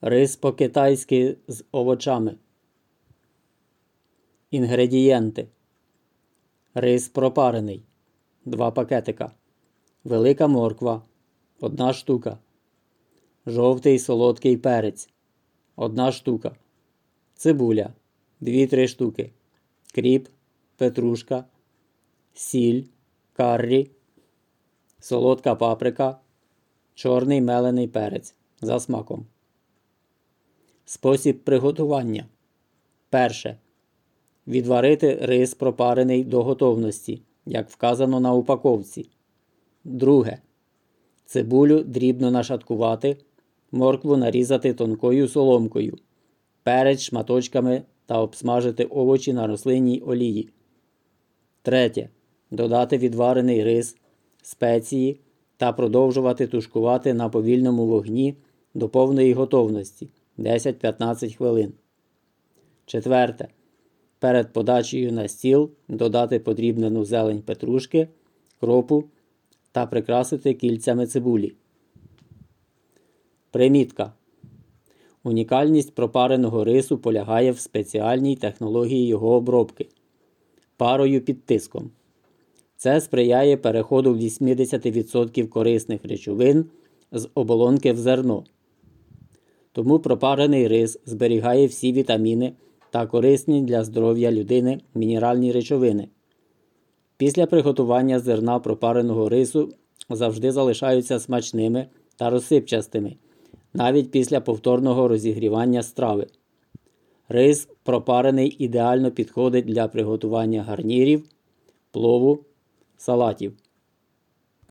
Рис по-китайськи з овочами. Інгредієнти. Рис пропарений 2 пакетика. Велика морква 1 штука. Жовтий солодкий перець 1 штука. Цибуля 2-3 штуки. Кріп, петрушка, сіль, каррі, солодка паприка, чорний мелений перець за смаком. Спосіб приготування. Перше. Відварити рис пропарений до готовності, як вказано на упаковці. Друге. Цибулю дрібно нашаткувати, моркву нарізати тонкою соломкою, перець шматочками та обсмажити овочі на рослинній олії. Третє. Додати відварений рис, спеції та продовжувати тушкувати на повільному вогні до повної готовності 10-15 хвилин. Четверте. Перед подачею на стіл додати подрібнену зелень петрушки, кропу та прикрасити кільцями цибулі. Примітка. Унікальність пропареного рису полягає в спеціальній технології його обробки парою під тиском. Це сприяє переходу 80% корисних речовин з оболонки в зерно. Тому пропарений рис зберігає всі вітаміни та корисні для здоров'я людини мінеральні речовини. Після приготування зерна пропареного рису завжди залишаються смачними та розсипчастими, навіть після повторного розігрівання страви. Рис пропарений ідеально підходить для приготування гарнірів, плову, салатів.